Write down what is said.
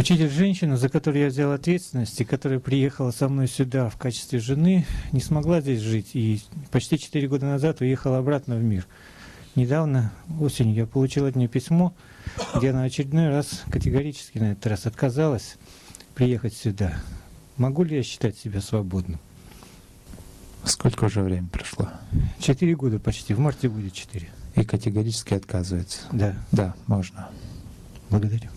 Учитель женщина, за которую я взял ответственность, и которая приехала со мной сюда в качестве жены, не смогла здесь жить и почти четыре года назад уехала обратно в мир. Недавно, осенью, я получил от нее письмо, где она очередной раз категорически на этот раз отказалась приехать сюда. Могу ли я считать себя свободным? Сколько уже времени прошло? Четыре года почти, в марте будет четыре. И категорически отказывается. Да, Да, можно. благодарю.